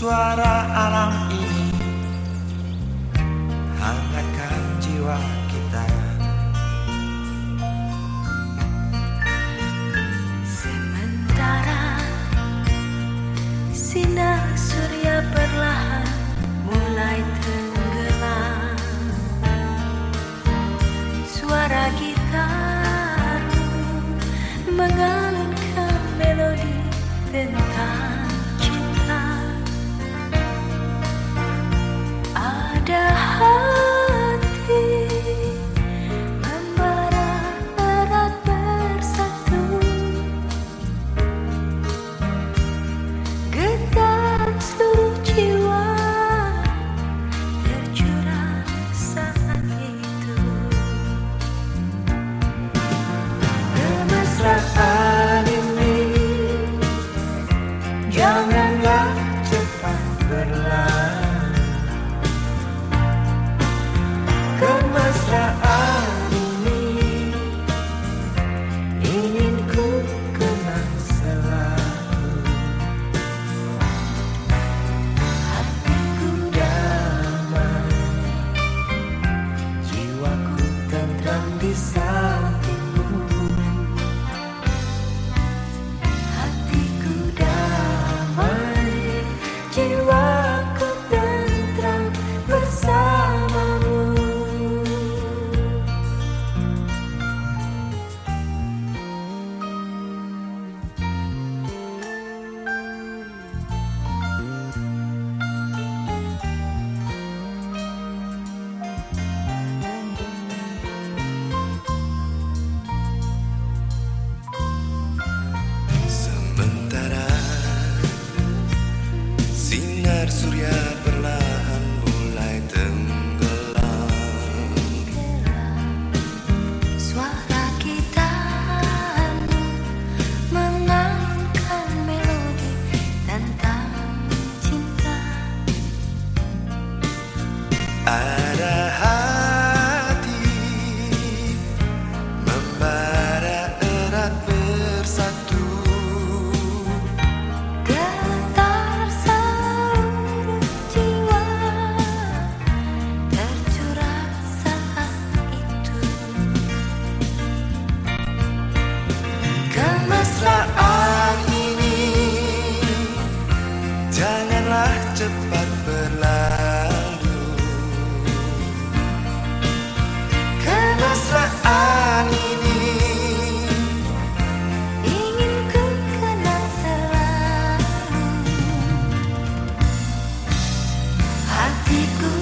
Suara alam ini. Hangatkan jiwa kita. Sementara Sinar surya perlahan mulai tenggelam. Suara gitar mengalunkan melodi tentang sinar surya Because